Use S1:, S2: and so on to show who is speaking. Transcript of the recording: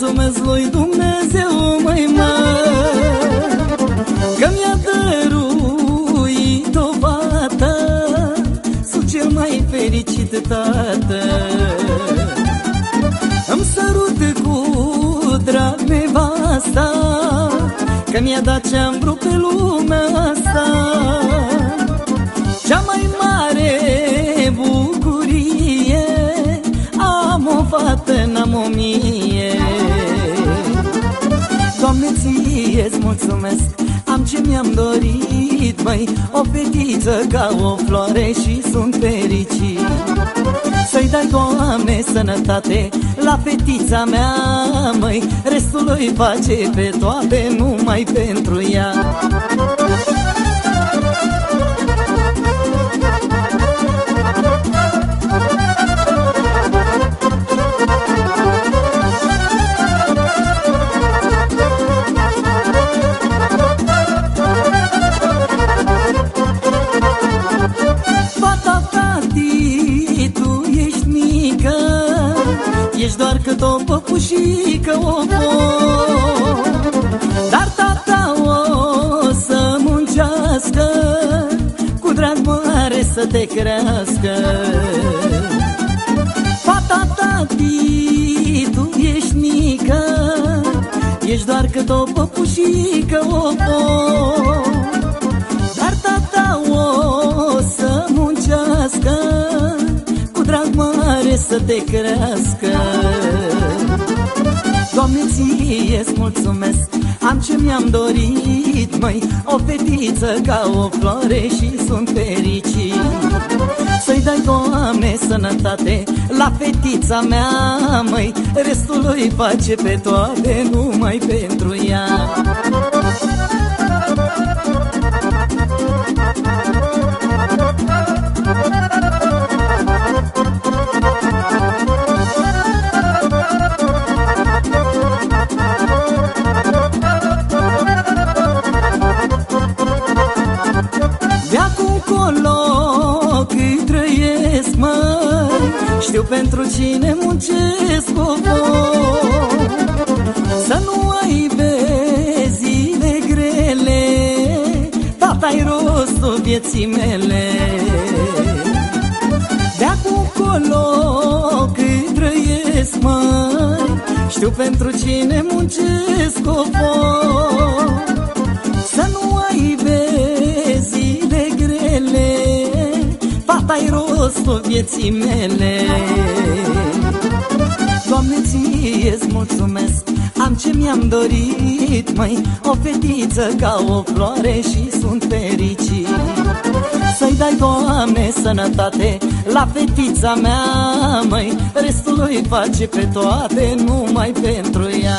S1: mulțumesc lui Dumnezeu mai mare Că mi-a dăruit o fată Sunt cel mai fericit tată. Îmi sărut cu drag nevasta Că mi-a dat ce-am vrut pe lumea asta. Ție-ți mulțumesc Am ce mi-am dorit, măi. O fetiță ca o floare și sunt fericit. Să-i dai, Doamne, sănătate La fetița mea, măi. Restul îi face pe toate Numai pentru ea cât o păpușică o Dar tata o să muncească Cu drag mare să te crească. Fata tati, tu ești mică Ești doar cât o păpușică o Dar mare să te crească. Doamne, ție-ți mulțumesc. Am ce mi-am dorit, măi. O fetiță ca o floare și sunt fericit. Să-i dai, Doamne, sănătate. La fetița mea, măi Restul îi face pe toate Numai pentru ea Știu pentru cine muncesc o Să nu ai zile grele Tata-i rostul vieții mele. De acum colo cât trăiesc, măi Știu pentru cine muncesc o Să rostul vieții mele. Doamne, ție-ți mulțumesc Am ce mi-am dorit, măi. O fetiță ca o floare și sunt fericit. Să-i dai, Doamne, sănătate La fetița mea, măi. Restul îi face pe toate Numai pentru ea